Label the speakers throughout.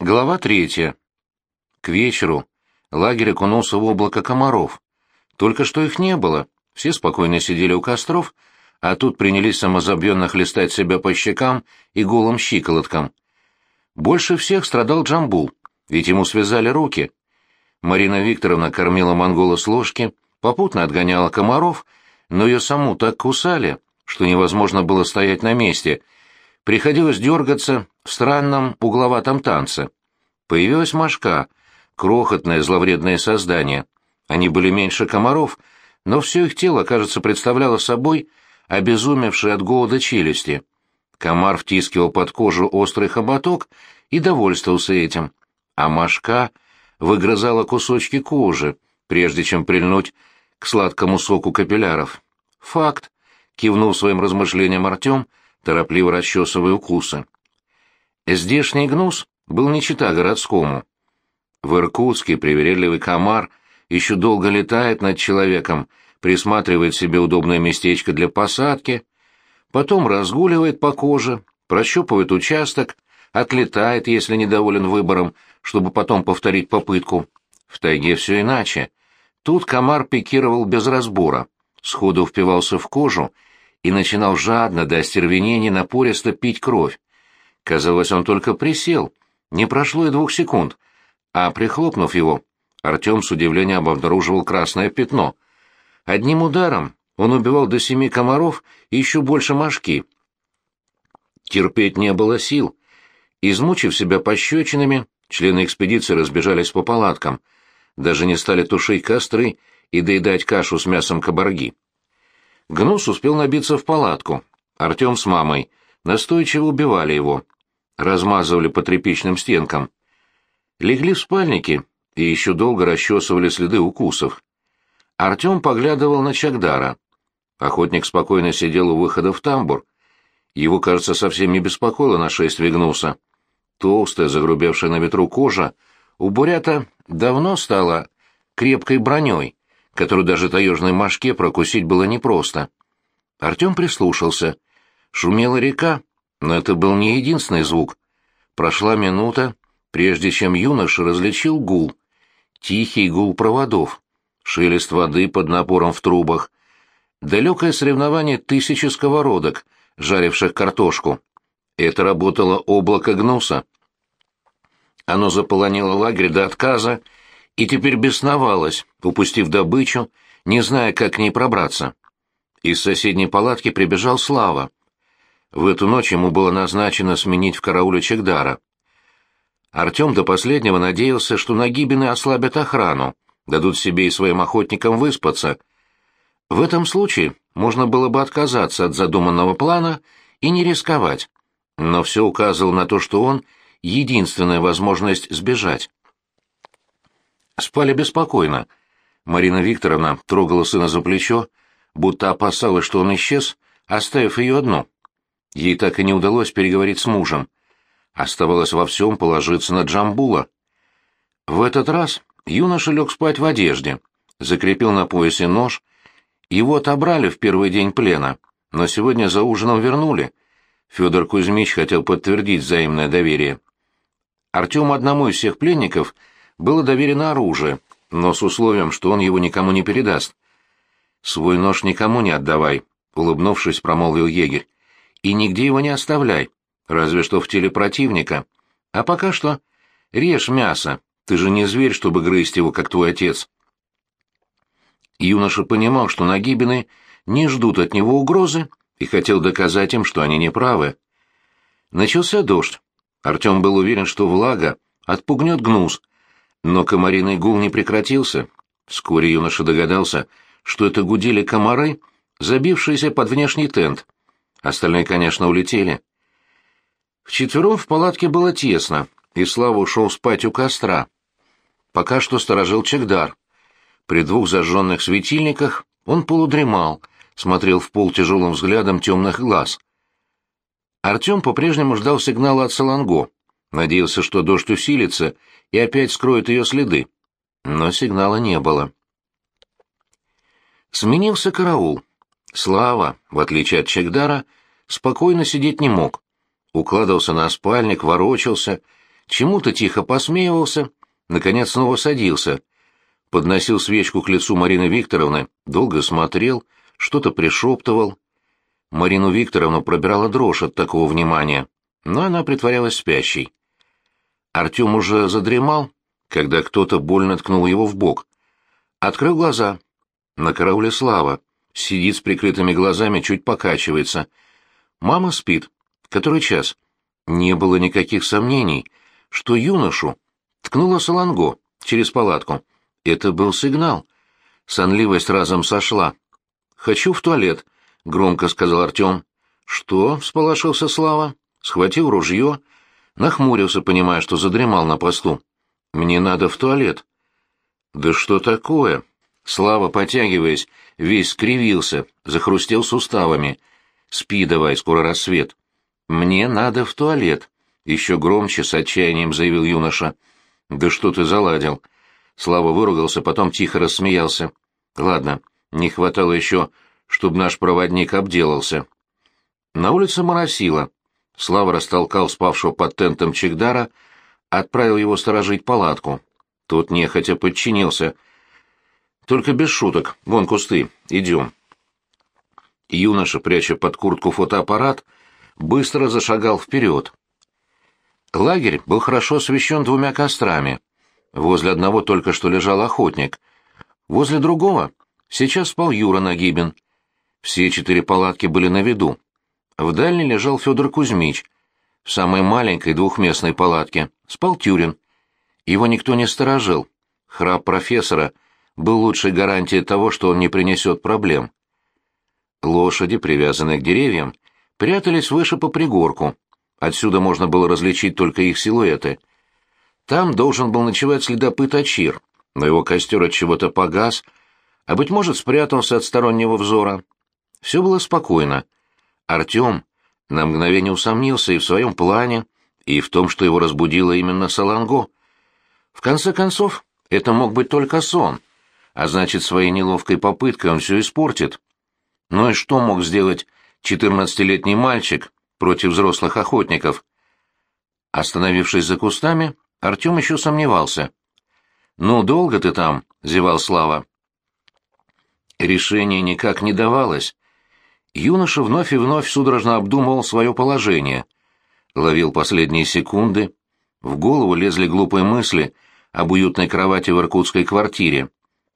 Speaker 1: Глава третья. К вечеру лагерь окунулся в облако комаров. Только что их не было, все спокойно сидели у костров, а тут принялись самозабвенно хлестать себя по щекам и голым щиколоткам. Больше всех страдал Джамбул, ведь ему связали руки. Марина Викторовна кормила монгола с ложки, попутно отгоняла комаров, но ее саму так кусали, что невозможно было стоять на месте. Приходилось дергаться в странном угловатом танце. Появилась мошка, крохотное зловредное создание. Они были меньше комаров, но все их тело, кажется, представляло собой обезумевшие от голода челюсти. Комар втискивал под кожу острый хоботок и довольствовался этим, а мошка выгрызала кусочки кожи, прежде чем прильнуть к сладкому соку капилляров. Факт, кивнул своим размышлениям Артем, торопливо расчесывая укусы. Здешний гнус был не чита городскому. В Иркутске привередливый комар еще долго летает над человеком, присматривает себе удобное местечко для посадки, потом разгуливает по коже, прощупывает участок, отлетает, если недоволен выбором, чтобы потом повторить попытку. В тайге все иначе. Тут комар пикировал без разбора, сходу впивался в кожу и начинал жадно до остервенения напористо пить кровь. Казалось, он только присел, не прошло и двух секунд, а, прихлопнув его, Артем с удивлением обнаруживал красное пятно. Одним ударом он убивал до семи комаров и еще больше мошки. Терпеть не было сил. Измучив себя пощечинами, члены экспедиции разбежались по палаткам, даже не стали тушить костры и доедать кашу с мясом кабарги. Гнус успел набиться в палатку. Артем с мамой настойчиво убивали его размазывали по тряпичным стенкам. Легли в спальники и еще долго расчесывали следы укусов. Артем поглядывал на Чагдара. Охотник спокойно сидел у выхода в тамбур. Его, кажется, совсем не беспокоило нашествие гнуса. Толстая, загрубевшая на ветру кожа у бурята давно стала крепкой броней, которую даже таежной мошке прокусить было непросто. Артем прислушался. Шумела река, но это был не единственный звук. Прошла минута, прежде чем юноша различил гул. Тихий гул проводов, шелест воды под напором в трубах, далекое соревнование тысячи сковородок, жаривших картошку. Это работало облако гнуса. Оно заполонило лагерь до отказа и теперь бесновалось, упустив добычу, не зная, как к ней пробраться. Из соседней палатки прибежал Слава. В эту ночь ему было назначено сменить в карауле Чегдара. Артем до последнего надеялся, что нагибины ослабят охрану, дадут себе и своим охотникам выспаться. В этом случае можно было бы отказаться от задуманного плана и не рисковать. Но все указывало на то, что он — единственная возможность сбежать. Спали беспокойно. Марина Викторовна трогала сына за плечо, будто опасалась, что он исчез, оставив ее одну. Ей так и не удалось переговорить с мужем. Оставалось во всем положиться на Джамбула. В этот раз юноша лег спать в одежде, закрепил на поясе нож. Его отобрали в первый день плена, но сегодня за ужином вернули. Федор Кузьмич хотел подтвердить взаимное доверие. Артему одному из всех пленников было доверено оружие, но с условием, что он его никому не передаст. «Свой нож никому не отдавай», — улыбнувшись, промолвил егерь и нигде его не оставляй, разве что в теле противника. А пока что режь мясо, ты же не зверь, чтобы грызть его, как твой отец. Юноша понимал, что нагибины не ждут от него угрозы, и хотел доказать им, что они не правы. Начался дождь. Артем был уверен, что влага отпугнет гнус, но комариный гул не прекратился. Вскоре юноша догадался, что это гудели комары, забившиеся под внешний тент — Остальные, конечно, улетели. Вчетвером в палатке было тесно, и Слава ушел спать у костра. Пока что сторожил Чегдар. При двух зажженных светильниках он полудремал, смотрел в пол тяжелым взглядом темных глаз. Артем по-прежнему ждал сигнала от Саланго, надеялся, что дождь усилится и опять скроет ее следы. Но сигнала не было. Сменился караул. Слава, в отличие от Чегдара, спокойно сидеть не мог. Укладывался на спальник, ворочался, чему-то тихо посмеивался, наконец снова садился. Подносил свечку к лицу Марины Викторовны, долго смотрел, что-то пришептывал. Марину Викторовну пробирала дрожь от такого внимания, но она притворялась спящей. Артем уже задремал, когда кто-то больно ткнул его в бок. Открыл глаза. На карауле Слава. Сидит с прикрытыми глазами, чуть покачивается. Мама спит. Который час? Не было никаких сомнений, что юношу ткнула Саланго через палатку. Это был сигнал. Сонливость разом сошла. «Хочу в туалет», — громко сказал Артем. «Что?» — всполошился Слава. Схватил ружье, нахмурился, понимая, что задремал на посту. «Мне надо в туалет». «Да что такое?» Слава, потягиваясь, весь скривился, захрустел суставами. «Спи давай, скоро рассвет». «Мне надо в туалет», — еще громче, с отчаянием заявил юноша. «Да что ты заладил?» Слава выругался, потом тихо рассмеялся. «Ладно, не хватало еще, чтобы наш проводник обделался». На улице моросило. Слава растолкал спавшего под тентом Чегдара, отправил его сторожить палатку. Тот нехотя подчинился — только без шуток. Вон кусты. Идем. Юноша, пряча под куртку фотоаппарат, быстро зашагал вперед. Лагерь был хорошо освещен двумя кострами. Возле одного только что лежал охотник. Возле другого сейчас спал Юра Нагибин. Все четыре палатки были на виду. В дальней лежал Федор Кузьмич. В самой маленькой двухместной палатке спал Тюрин. Его никто не сторожил. Храп профессора — был лучшей гарантией того, что он не принесет проблем. Лошади, привязанные к деревьям, прятались выше по пригорку. Отсюда можно было различить только их силуэты. Там должен был ночевать следопыт Ачир, но его костер от чего-то погас, а, быть может, спрятался от стороннего взора. Все было спокойно. Артем на мгновение усомнился и в своем плане, и в том, что его разбудило именно Саланго. В конце концов, это мог быть только сон — а значит, своей неловкой попыткой он все испортит. Ну и что мог сделать четырнадцатилетний мальчик против взрослых охотников? Остановившись за кустами, Артем еще сомневался. «Ну, долго ты там?» — зевал Слава. Решение никак не давалось. Юноша вновь и вновь судорожно обдумывал свое положение. Ловил последние секунды. В голову лезли глупые мысли об уютной кровати в иркутской квартире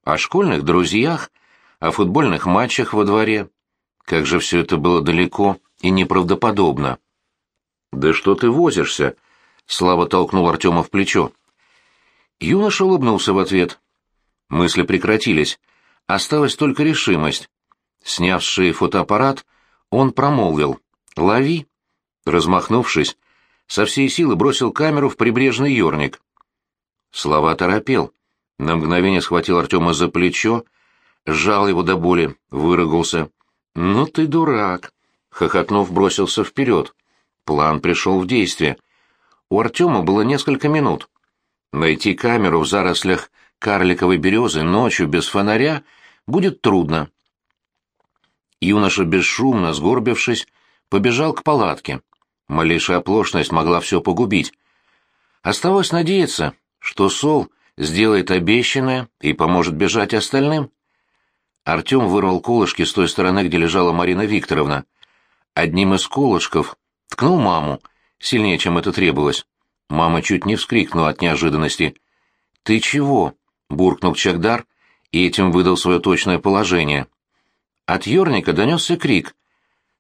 Speaker 1: о школьных друзьях, о футбольных матчах во дворе. Как же все это было далеко и неправдоподобно. «Да что ты возишься?» — Слава толкнул Артема в плечо. Юноша улыбнулся в ответ. Мысли прекратились. Осталась только решимость. Сняв с шеи фотоаппарат, он промолвил «Лови». Размахнувшись, со всей силы бросил камеру в прибрежный ёрник. Слова торопел. На мгновение схватил Артема за плечо, сжал его до боли, выругался. «Ну ты дурак!» — хохотнув, бросился вперед. План пришел в действие. У Артема было несколько минут. Найти камеру в зарослях карликовой березы ночью без фонаря будет трудно. Юноша бесшумно, сгорбившись, побежал к палатке. Малейшая оплошность могла все погубить. Оставалось надеяться, что Сол — сделает обещанное и поможет бежать остальным. Артем вырвал колышки с той стороны, где лежала Марина Викторовна. Одним из колышков ткнул маму, сильнее, чем это требовалось. Мама чуть не вскрикнула от неожиданности. «Ты чего?» — буркнул Чагдар и этим выдал свое точное положение. От Ёрника донесся крик.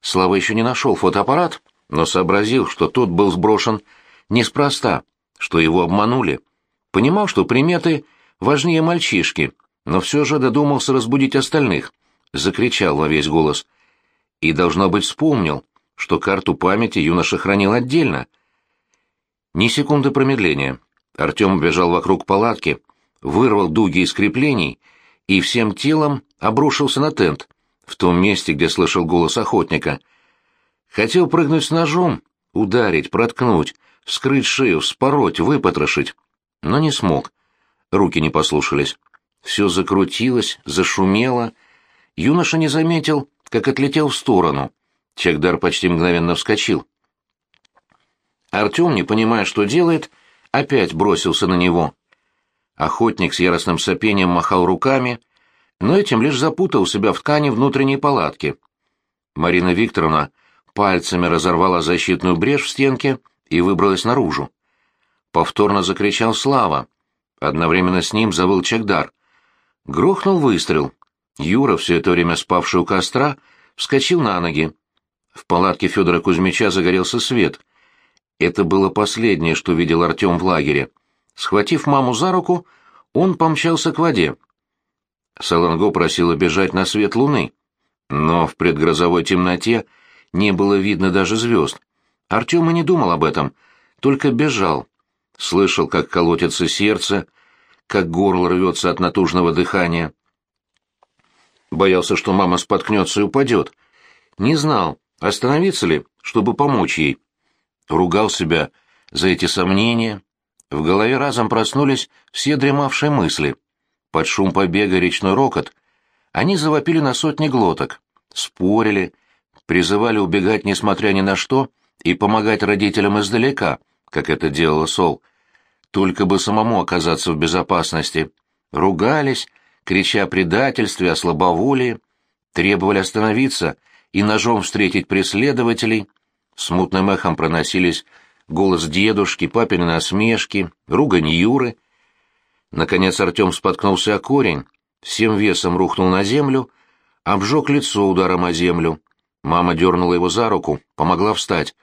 Speaker 1: Слава еще не нашел фотоаппарат, но сообразил, что тот был сброшен неспроста, что его обманули. Понимал, что приметы важнее мальчишки, но все же додумался разбудить остальных. Закричал во весь голос. И, должно быть, вспомнил, что карту памяти юноша хранил отдельно. Ни секунды промедления. Артем бежал вокруг палатки, вырвал дуги из креплений и всем телом обрушился на тент, в том месте, где слышал голос охотника. Хотел прыгнуть с ножом, ударить, проткнуть, вскрыть шею, вспороть, выпотрошить но не смог. Руки не послушались. Все закрутилось, зашумело. Юноша не заметил, как отлетел в сторону. Чагдар почти мгновенно вскочил. Артем, не понимая, что делает, опять бросился на него. Охотник с яростным сопением махал руками, но этим лишь запутал себя в ткани внутренней палатки. Марина Викторовна пальцами разорвала защитную брешь в стенке и выбралась наружу. Повторно закричал Слава. Одновременно с ним завыл Чагдар. Грохнул выстрел. Юра, все это время спавший у костра, вскочил на ноги. В палатке Федора Кузьмича загорелся свет. Это было последнее, что видел Артем в лагере. Схватив маму за руку, он помчался к воде. Саланго просила бежать на свет луны, но в предгрозовой темноте не было видно даже звезд. Артем и не думал об этом, только бежал. Слышал, как колотится сердце, как горло рвется от натужного дыхания. Боялся, что мама споткнется и упадет. Не знал, остановиться ли, чтобы помочь ей. Ругал себя за эти сомнения. В голове разом проснулись все дремавшие мысли. Под шум побега речной рокот они завопили на сотни глоток, спорили, призывали убегать несмотря ни на что и помогать родителям издалека, как это делала Сол. Только бы самому оказаться в безопасности. Ругались, крича о предательстве, о слабоволии, требовали остановиться и ножом встретить преследователей. Смутным эхом проносились голос дедушки, папины насмешки, ругань Юры. Наконец Артем споткнулся о корень, всем весом рухнул на землю, обжег лицо ударом о землю. Мама дернула его за руку, помогла встать.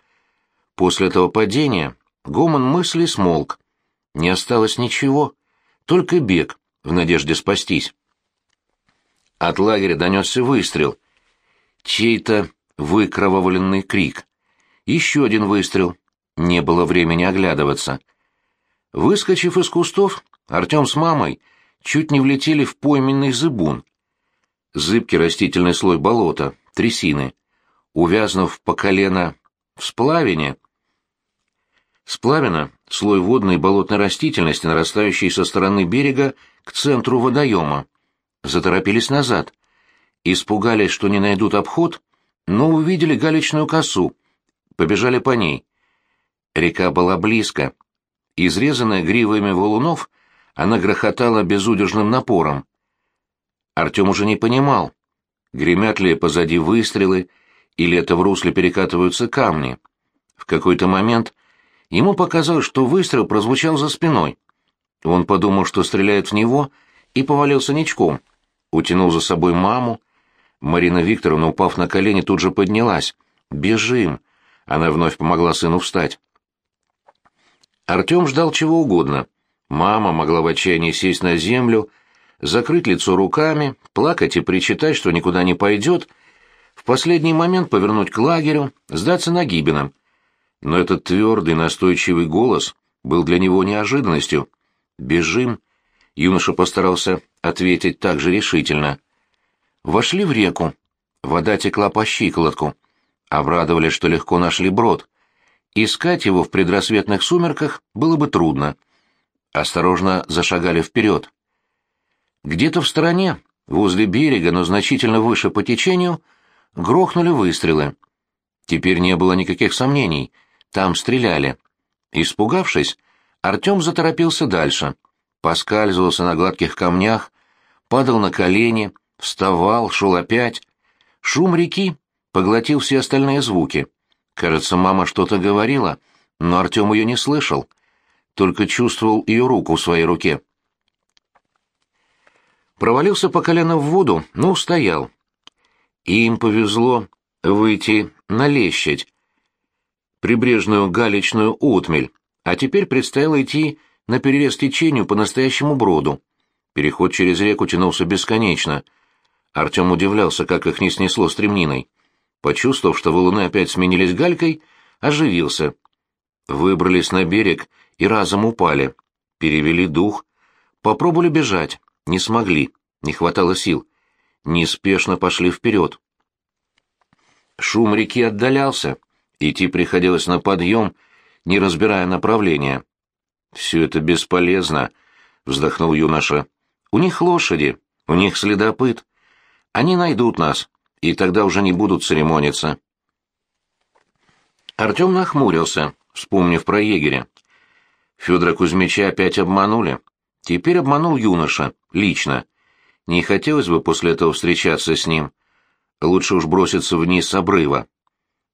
Speaker 1: После этого падения гомон мыслей смолк. Не осталось ничего, только бег, в надежде спастись. От лагеря донесся выстрел. Чей-то выкровавленный крик. Еще один выстрел. Не было времени оглядываться. Выскочив из кустов, Артем с мамой чуть не влетели в пойменный зыбун. Зыбкий растительный слой болота, трясины. Увязнув по колено в сплавине, Сплавина — слой водной и болотной растительности, нарастающей со стороны берега к центру водоема. Заторопились назад. Испугались, что не найдут обход, но увидели галечную косу. Побежали по ней. Река была близко. Изрезанная гривами валунов, она грохотала безудержным напором. Артем уже не понимал, гремят ли позади выстрелы, или это в русле перекатываются камни. В какой-то момент Ему показалось, что выстрел прозвучал за спиной. Он подумал, что стреляет в него, и повалился ничком. Утянул за собой маму. Марина Викторовна, упав на колени, тут же поднялась. «Бежим!» Она вновь помогла сыну встать. Артем ждал чего угодно. Мама могла в отчаянии сесть на землю, закрыть лицо руками, плакать и причитать, что никуда не пойдет, в последний момент повернуть к лагерю, сдаться на Нагибиным но этот твердый, настойчивый голос был для него неожиданностью. «Бежим!» — юноша постарался ответить так же решительно. Вошли в реку. Вода текла по щиколотку. Обрадовали, что легко нашли брод. Искать его в предрассветных сумерках было бы трудно. Осторожно зашагали вперед. Где-то в стороне, возле берега, но значительно выше по течению, грохнули выстрелы. Теперь не было никаких сомнений — там стреляли. Испугавшись, Артем заторопился дальше. Поскальзывался на гладких камнях, падал на колени, вставал, шел опять. Шум реки поглотил все остальные звуки. Кажется, мама что-то говорила, но Артем ее не слышал, только чувствовал ее руку в своей руке. Провалился по колено в воду, но устоял. Им повезло выйти на лещадь, прибрежную галечную отмель, а теперь предстояло идти на перерез течению по настоящему броду. Переход через реку тянулся бесконечно. Артем удивлялся, как их не снесло стремниной. Почувствовав, что валуны опять сменились галькой, оживился. Выбрались на берег и разом упали. Перевели дух. Попробовали бежать. Не смогли. Не хватало сил. Неспешно пошли вперед. Шум реки отдалялся. Идти приходилось на подъем, не разбирая направления. «Все это бесполезно», — вздохнул юноша. «У них лошади, у них следопыт. Они найдут нас, и тогда уже не будут церемониться». Артем нахмурился, вспомнив про егеря. Федора Кузьмича опять обманули. Теперь обманул юноша, лично. Не хотелось бы после этого встречаться с ним. Лучше уж броситься вниз с обрыва.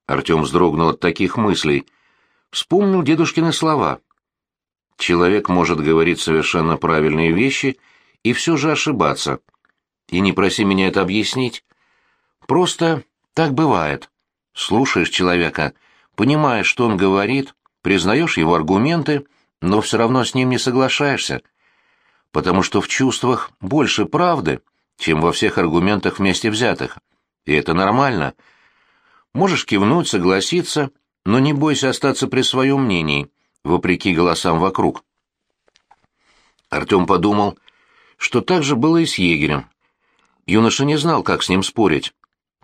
Speaker 1: Артем вздрогнул от таких мыслей. Вспомнил дедушкины слова. Человек может говорить совершенно правильные вещи и все же ошибаться. И не проси меня это объяснить. Просто так бывает. Слушаешь человека, понимаешь, что он говорит, признаешь его аргументы, но все равно с ним не соглашаешься, потому что в чувствах больше правды, чем во всех аргументах вместе взятых. И это нормально. Можешь кивнуть, согласиться, но не бойся остаться при своем мнении, вопреки голосам вокруг. Артем подумал, что так же было и с егерем. Юноша не знал, как с ним спорить.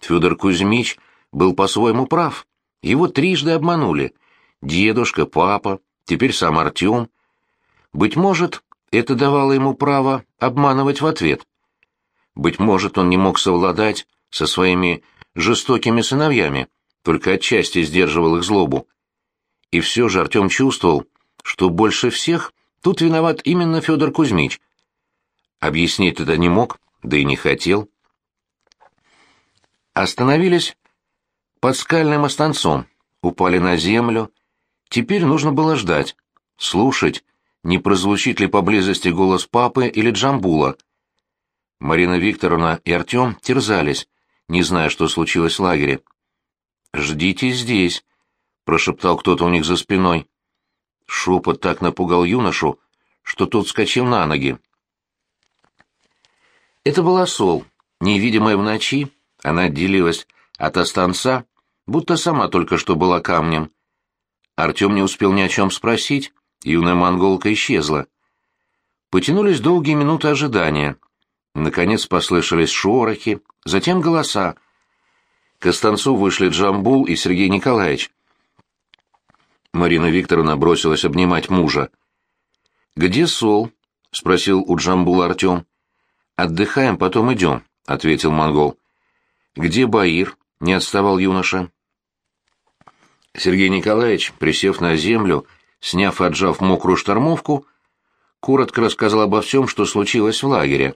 Speaker 1: Федор Кузьмич был по-своему прав. Его трижды обманули. Дедушка, папа, теперь сам Артем. Быть может, это давало ему право обманывать в ответ. Быть может, он не мог совладать со своими жестокими сыновьями, только отчасти сдерживал их злобу. И все же Артем чувствовал, что больше всех тут виноват именно Федор Кузьмич. Объяснить это не мог, да и не хотел. Остановились под скальным останцом, упали на землю. Теперь нужно было ждать, слушать, не прозвучит ли поблизости голос папы или Джамбула. Марина Викторовна и Артем терзались, не зная, что случилось в лагере. «Ждите здесь», — прошептал кто-то у них за спиной. Шепот так напугал юношу, что тот вскочил на ноги. Это была Сол, невидимая в ночи, она отделилась от останца, будто сама только что была камнем. Артем не успел ни о чем спросить, юная монголка исчезла. Потянулись долгие минуты ожидания. Наконец послышались шорохи, затем голоса. К Останцу вышли Джамбул и Сергей Николаевич. Марина Викторовна бросилась обнимать мужа. «Где Сол?» — спросил у Джамбула Артем. «Отдыхаем, потом идем», — ответил монгол. «Где Баир?» — не отставал юноша. Сергей Николаевич, присев на землю, сняв и отжав мокрую штормовку, коротко рассказал обо всем, что случилось в лагере.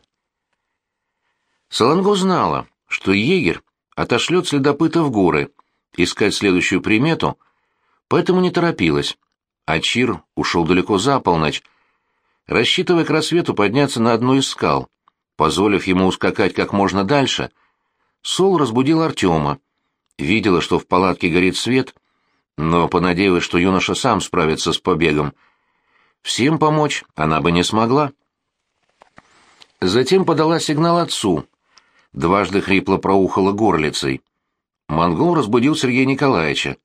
Speaker 1: Саланго знала, что егерь отошлет следопыта в горы, искать следующую примету, поэтому не торопилась. А Чир ушел далеко за полночь, рассчитывая к рассвету подняться на одну из скал. Позволив ему ускакать как можно дальше, Сол разбудил Артема. Видела, что в палатке горит свет, но понадеялась, что юноша сам справится с побегом. Всем помочь она бы не смогла. Затем подала сигнал отцу, дважды хрипло проухала горлицей. Монгол разбудил Сергея Николаевича.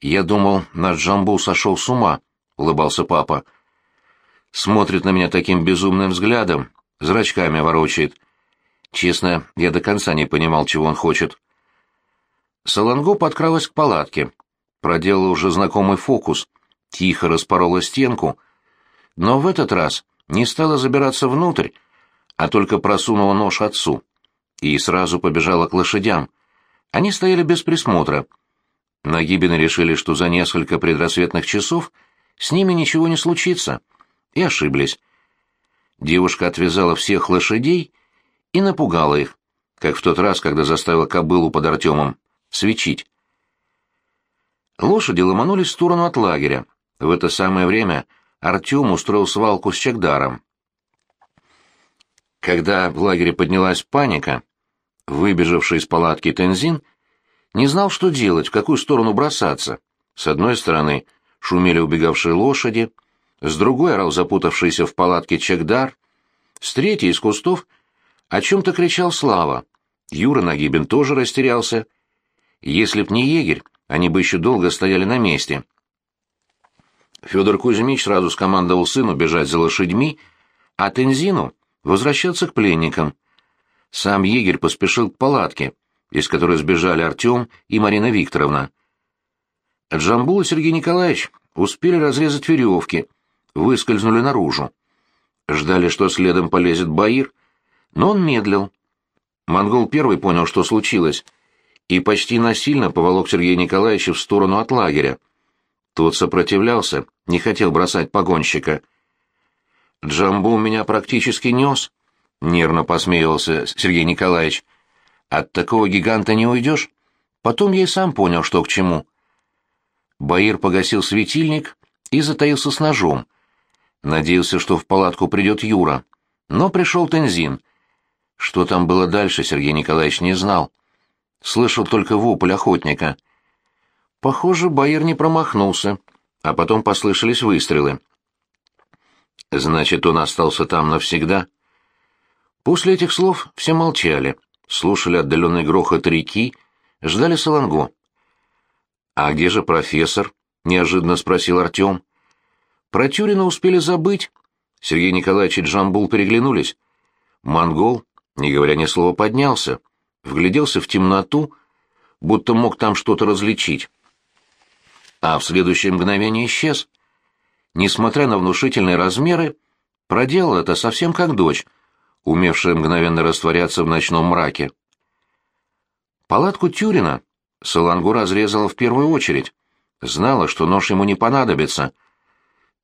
Speaker 1: «Я думал, наш Джамбул сошел с ума», — улыбался папа. «Смотрит на меня таким безумным взглядом, зрачками ворочает. Честно, я до конца не понимал, чего он хочет». Саланго подкралась к палатке, проделала уже знакомый фокус, тихо распорола стенку, но в этот раз не стала забираться внутрь, а только просунула нож отцу и сразу побежала к лошадям. Они стояли без присмотра. Нагибины решили, что за несколько предрассветных часов с ними ничего не случится, и ошиблись. Девушка отвязала всех лошадей и напугала их, как в тот раз, когда заставила кобылу под Артемом свечить. Лошади ломанулись в сторону от лагеря. В это самое время Артем устроил свалку с Чагдаром. Когда в лагере поднялась паника, Выбежавший из палатки Тензин не знал, что делать, в какую сторону бросаться. С одной стороны шумели убегавшие лошади, с другой орал запутавшийся в палатке Чекдар, с третьей из кустов о чем-то кричал Слава. Юра Нагибин тоже растерялся. Если б не егерь, они бы еще долго стояли на месте. Федор Кузьмич сразу скомандовал сыну бежать за лошадьми, а Тензину возвращаться к пленникам — сам егерь поспешил к палатке, из которой сбежали Артем и Марина Викторовна. Джамбул и Сергей Николаевич успели разрезать веревки, выскользнули наружу. Ждали, что следом полезет Баир, но он медлил. Монгол первый понял, что случилось, и почти насильно поволок Сергея Николаевича в сторону от лагеря. Тот сопротивлялся, не хотел бросать погонщика. «Джамбу меня практически нес», — нервно посмеивался Сергей Николаевич. «От такого гиганта не уйдешь. Потом я и сам понял, что к чему». Баир погасил светильник и затаился с ножом. Надеялся, что в палатку придет Юра. Но пришел Тензин. Что там было дальше, Сергей Николаевич не знал. Слышал только вопль охотника. Похоже, Баир не промахнулся, а потом послышались выстрелы. Значит, он остался там навсегда. После этих слов все молчали, слушали отдаленный грохот реки, ждали Саланго. «А где же профессор?» — неожиданно спросил Артем. Про Тюрина успели забыть. Сергей Николаевич и Джамбул переглянулись. Монгол, не говоря ни слова, поднялся, вгляделся в темноту, будто мог там что-то различить. А в следующее мгновение исчез — несмотря на внушительные размеры, проделал это совсем как дочь, умевшая мгновенно растворяться в ночном мраке. Палатку Тюрина Салангу разрезала в первую очередь. Знала, что нож ему не понадобится.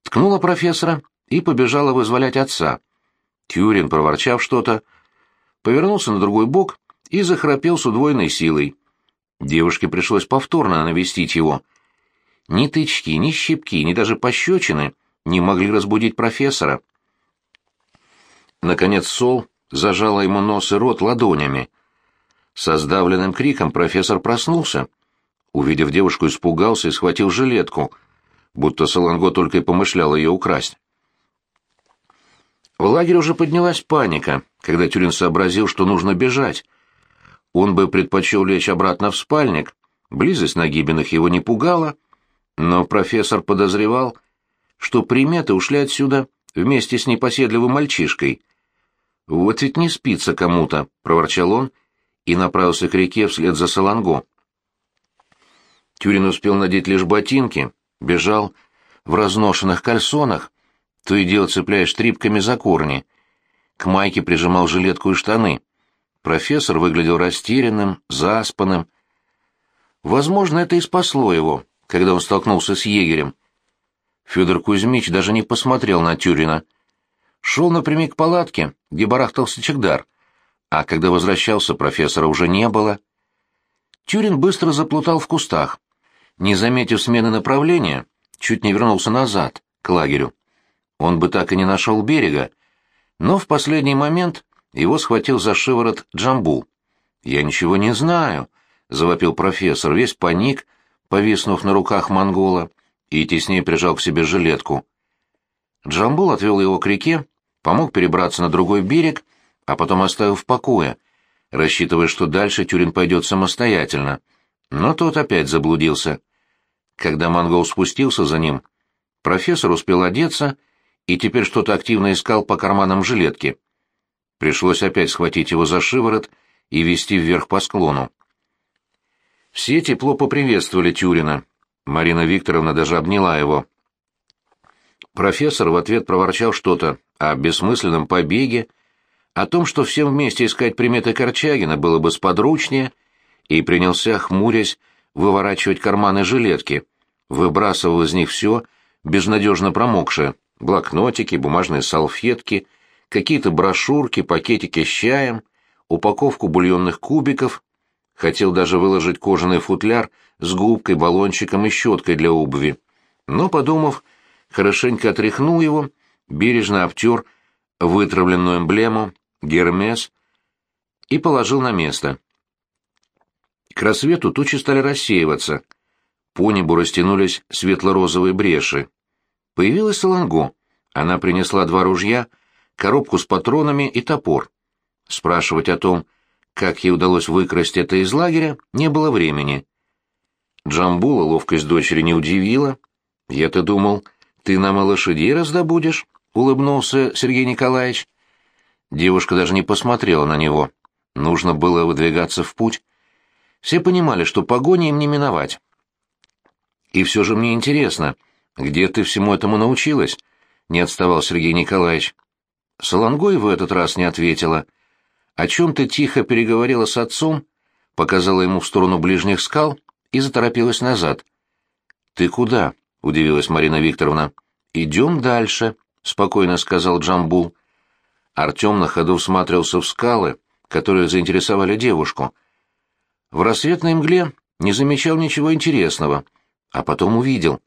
Speaker 1: Ткнула профессора и побежала вызволять отца. Тюрин, проворчав что-то, повернулся на другой бок и захрапел с удвоенной силой. Девушке пришлось повторно навестить его — ни тычки, ни щипки, ни даже пощечины не могли разбудить профессора. Наконец Сол зажала ему нос и рот ладонями. Со сдавленным криком профессор проснулся. Увидев девушку, испугался и схватил жилетку, будто Саланго только и помышлял ее украсть. В лагере уже поднялась паника, когда Тюрин сообразил, что нужно бежать. Он бы предпочел лечь обратно в спальник, близость Нагибиных его не пугала, но профессор подозревал, что приметы ушли отсюда вместе с непоседливым мальчишкой. «Вот ведь не спится кому-то», — проворчал он и направился к реке вслед за Саланго. Тюрин успел надеть лишь ботинки, бежал в разношенных кальсонах, то и дело цепляясь трипками за корни. К майке прижимал жилетку и штаны. Профессор выглядел растерянным, заспанным. Возможно, это и спасло его, когда он столкнулся с егерем. Федор Кузьмич даже не посмотрел на Тюрина. Шел напрямик к палатке, где барахтался Чегдар, а когда возвращался, профессора уже не было. Тюрин быстро заплутал в кустах. Не заметив смены направления, чуть не вернулся назад, к лагерю. Он бы так и не нашел берега, но в последний момент его схватил за шиворот Джамбул. «Я ничего не знаю», — завопил профессор, весь паник, повиснув на руках монгола, и теснее прижал к себе жилетку. Джамбул отвел его к реке, помог перебраться на другой берег, а потом оставил в покое, рассчитывая, что дальше Тюрин пойдет самостоятельно. Но тот опять заблудился. Когда монгол спустился за ним, профессор успел одеться и теперь что-то активно искал по карманам жилетки. Пришлось опять схватить его за шиворот и вести вверх по склону. Все тепло поприветствовали Тюрина. Марина Викторовна даже обняла его. Профессор в ответ проворчал что-то о бессмысленном побеге, о том, что всем вместе искать приметы Корчагина было бы сподручнее, и принялся, хмурясь, выворачивать карманы жилетки, выбрасывал из них все, безнадежно промокшее, блокнотики, бумажные салфетки, какие-то брошюрки, пакетики с чаем, упаковку бульонных кубиков, Хотел даже выложить кожаный футляр с губкой, баллончиком и щеткой для обуви. Но, подумав, хорошенько отряхнул его, бережно обтер вытравленную эмблему «Гермес» и положил на место. К рассвету тучи стали рассеиваться. По небу растянулись светло-розовые бреши. Появилась Саланго. Она принесла два ружья, коробку с патронами и топор. Спрашивать о том, как ей удалось выкрасть это из лагеря, не было времени. Джамбула ловкость дочери не удивила. «Я-то думал, ты нам и лошадей раздобудешь», — улыбнулся Сергей Николаевич. Девушка даже не посмотрела на него. Нужно было выдвигаться в путь. Все понимали, что погони им не миновать. «И все же мне интересно, где ты всему этому научилась?» — не отставал Сергей Николаевич. Солонгой в этот раз не ответила — о чем-то тихо переговорила с отцом, показала ему в сторону ближних скал и заторопилась назад. «Ты куда?» — удивилась Марина Викторовна. «Идем дальше», — спокойно сказал Джамбул. Артем на ходу всматривался в скалы, которые заинтересовали девушку. В рассветной мгле не замечал ничего интересного, а потом увидел.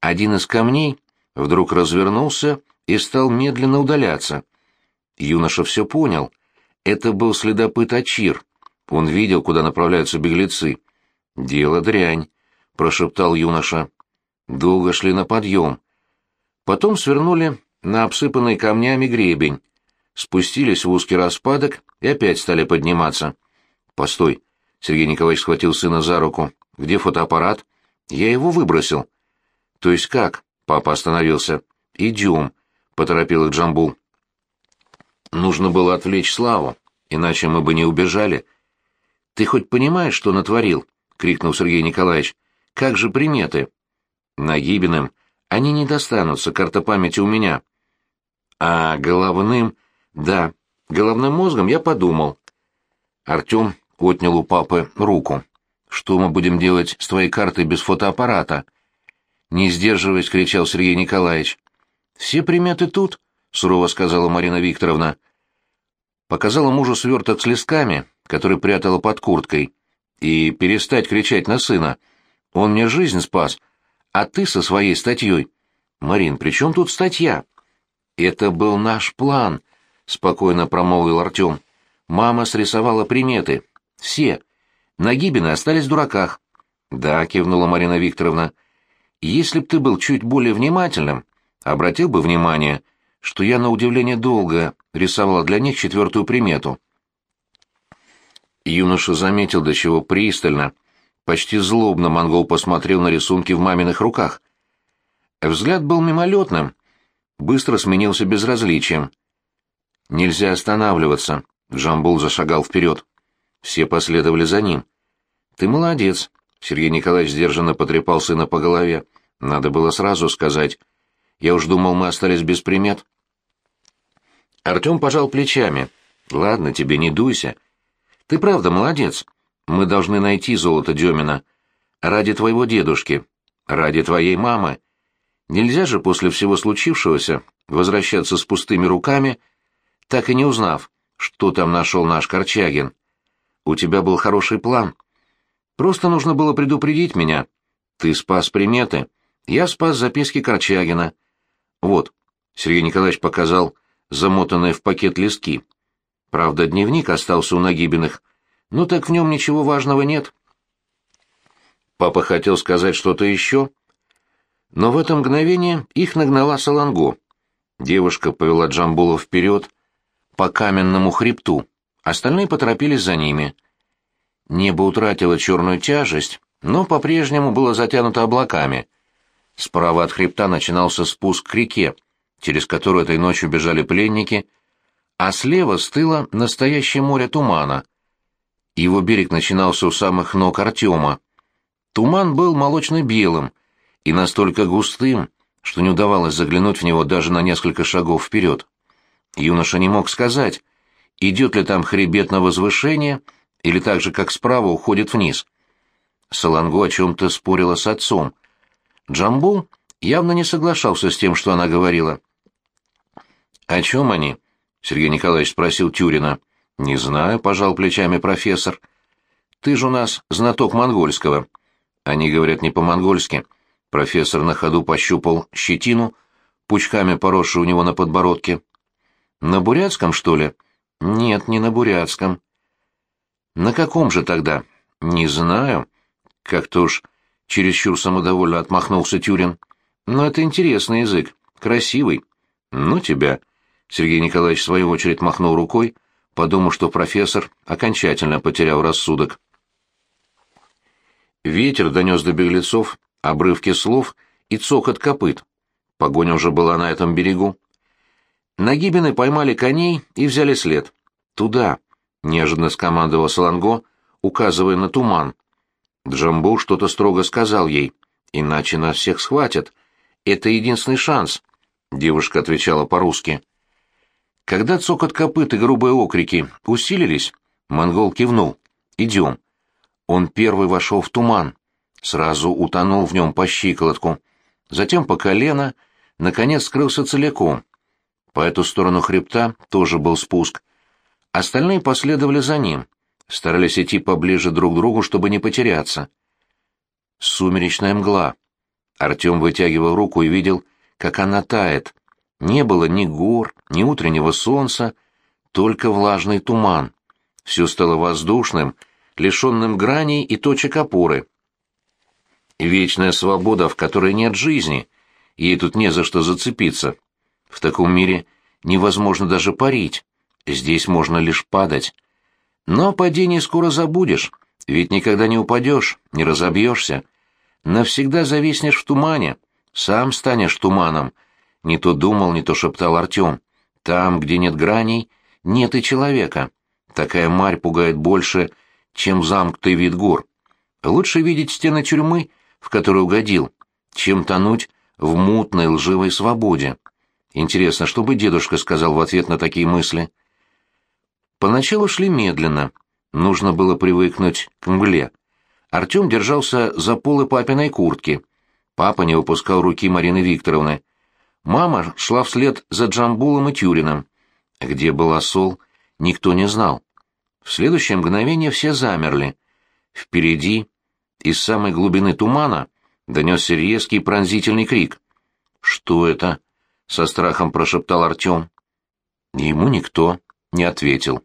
Speaker 1: Один из камней вдруг развернулся и стал медленно удаляться. Юноша все понял. Это был следопыт Ачир. Он видел, куда направляются беглецы. «Дело дрянь», — прошептал юноша. Долго шли на подъем. Потом свернули на обсыпанный камнями гребень, спустились в узкий распадок и опять стали подниматься. «Постой!» — Сергей Николаевич схватил сына за руку. «Где фотоаппарат?» «Я его выбросил». «То есть как?» — папа остановился. «Идем», — поторопил их Джамбул. «Нужно было отвлечь Славу, иначе мы бы не убежали». «Ты хоть понимаешь, что натворил?» — крикнул Сергей Николаевич. «Как же приметы?» Нагибиным они не достанутся, карта памяти у меня. А головным... Да, головным мозгом я подумал. Артем отнял у папы руку. Что мы будем делать с твоей картой без фотоаппарата? Не сдерживаясь, кричал Сергей Николаевич. Все приметы тут, сурово сказала Марина Викторовна. Показала мужу сверток с листками, который прятала под курткой. И перестать кричать на сына. Он мне жизнь спас, а ты со своей статьей. Марин, при чем тут статья? Это был наш план, спокойно промолвил Артем. Мама срисовала приметы. Все. Нагибины остались в дураках. Да, кивнула Марина Викторовна. Если б ты был чуть более внимательным, обратил бы внимание, что я на удивление долго рисовала для них четвертую примету. Юноша заметил, до чего пристально, Почти злобно монгол посмотрел на рисунки в маминых руках. Взгляд был мимолетным, быстро сменился безразличием. «Нельзя останавливаться», — Джамбул зашагал вперед. Все последовали за ним. «Ты молодец», — Сергей Николаевич сдержанно потрепал сына по голове. «Надо было сразу сказать. Я уж думал, мы остались без примет». Артем пожал плечами. «Ладно, тебе не дуйся. Ты правда молодец. Мы должны найти золото Демина. Ради твоего дедушки. Ради твоей мамы. Нельзя же после всего случившегося возвращаться с пустыми руками, так и не узнав, что там нашел наш Корчагин. У тебя был хороший план. Просто нужно было предупредить меня. Ты спас приметы. Я спас записки Корчагина. Вот, Сергей Николаевич показал замотанные в пакет листки. Правда, дневник остался у Нагибиных — ну так в нем ничего важного нет. Папа хотел сказать что-то еще, но в это мгновение их нагнала Саланго. Девушка повела Джамбула вперед по каменному хребту, остальные поторопились за ними. Небо утратило черную тяжесть, но по-прежнему было затянуто облаками. Справа от хребта начинался спуск к реке, через которую этой ночью бежали пленники, а слева стыло настоящее море тумана — его берег начинался у самых ног Артема. Туман был молочно-белым и настолько густым, что не удавалось заглянуть в него даже на несколько шагов вперед. Юноша не мог сказать, идет ли там хребет на возвышение или так же, как справа, уходит вниз. Саланго о чем-то спорила с отцом. Джамбул явно не соглашался с тем, что она говорила. «О чем они?» — Сергей Николаевич спросил Тюрина. «Не знаю», — пожал плечами профессор. «Ты же у нас знаток монгольского». Они говорят не по-монгольски. Профессор на ходу пощупал щетину, пучками поросшую у него на подбородке. «На бурятском, что ли?» «Нет, не на бурятском». «На каком же тогда?» «Не знаю». Как-то уж чересчур самодовольно отмахнулся Тюрин. «Но это интересный язык, красивый». «Ну тебя». Сергей Николаевич в свою очередь махнул рукой, подумав, что профессор окончательно потерял рассудок. Ветер донес до беглецов обрывки слов и цокот копыт. Погоня уже была на этом берегу. Нагибины поймали коней и взяли след. «Туда!» — неожиданно скомандовал Саланго, указывая на туман. Джамбу что-то строго сказал ей. «Иначе нас всех схватят. Это единственный шанс», — девушка отвечала по-русски. Когда цокот копыт и грубые окрики усилились, монгол кивнул. «Идем». Он первый вошел в туман, сразу утонул в нем по щиколотку. затем по колено, наконец скрылся целиком. По эту сторону хребта тоже был спуск. Остальные последовали за ним, старались идти поближе друг к другу, чтобы не потеряться. Сумеречная мгла. Артем вытягивал руку и видел, как она тает. Не было ни гор, ни утреннего солнца, только влажный туман. Все стало воздушным, лишенным граней и точек опоры. Вечная свобода, в которой нет жизни. Ей тут не за что зацепиться. В таком мире невозможно даже парить. Здесь можно лишь падать. Но о падении скоро забудешь, ведь никогда не упадешь, не разобьешься. Навсегда зависнешь в тумане, сам станешь туманом. Не то думал, не то шептал Артем. Там, где нет граней, нет и человека. Такая марь пугает больше, чем замкнутый вид гор. Лучше видеть стены тюрьмы, в которую угодил, чем тонуть в мутной лживой свободе. Интересно, что бы дедушка сказал в ответ на такие мысли? Поначалу шли медленно. Нужно было привыкнуть к мгле. Артем держался за полы папиной куртки. Папа не выпускал руки Марины Викторовны. Мама шла вслед за Джамбулом и Тюрином. Где был Сол, никто не знал. В следующее мгновение все замерли. Впереди, из самой глубины тумана, донесся резкий пронзительный крик. «Что это?» — со страхом прошептал Артем. Ему никто не ответил.